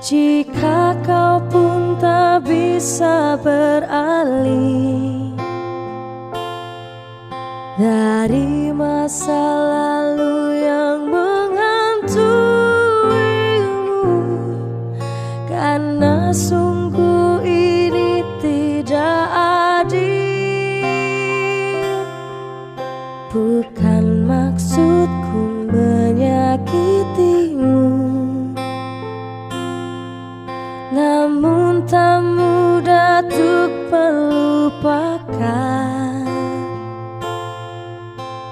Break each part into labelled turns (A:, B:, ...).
A: Jika kau pun tak bisa beralih Dari masa lalu yang menghantuimu Karena sungguh ini tidak adil. Bukan maksudku menyakitimu melupakan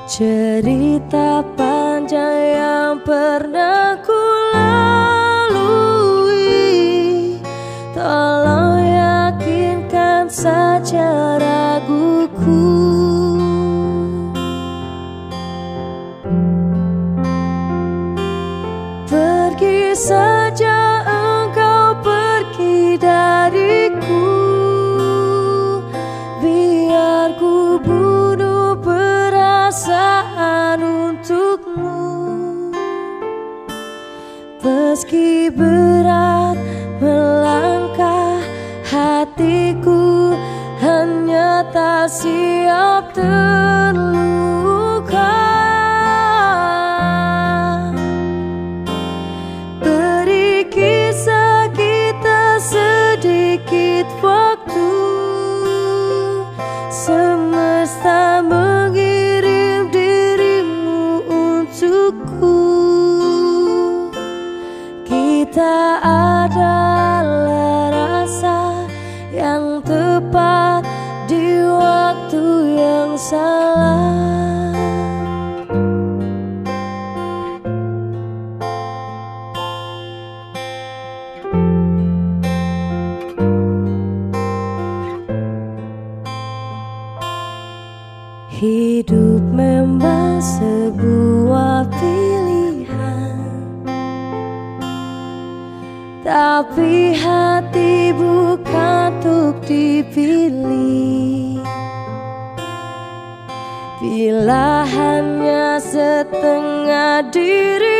A: Cerita panjang yang pernah ku lalui. Tolong yakinkan saja raguku. Saja Siap terluka. Semesta mengirim dirimu untukku. Kita adalah salah. Hidup memang sebuah pilihan. Tapi hati Bila hanya setengah dirimu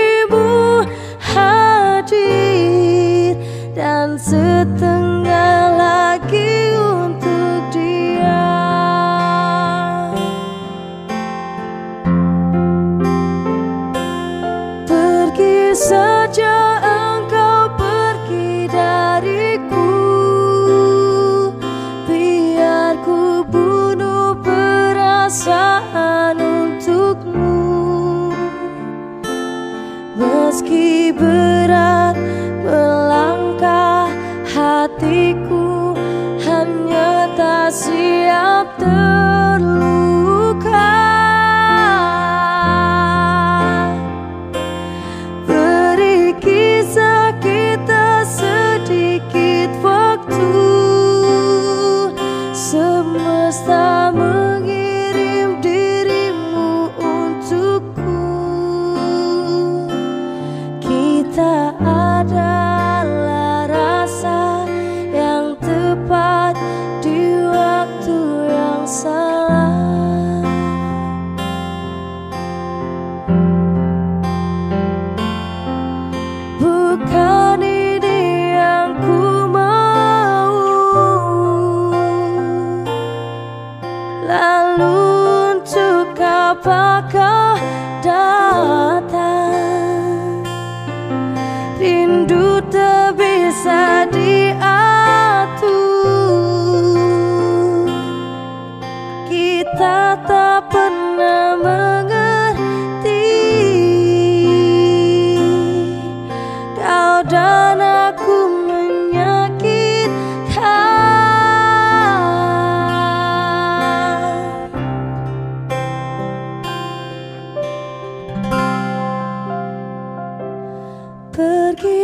A: terluka. Semesta mengirim dirimu untukku. Kita adalah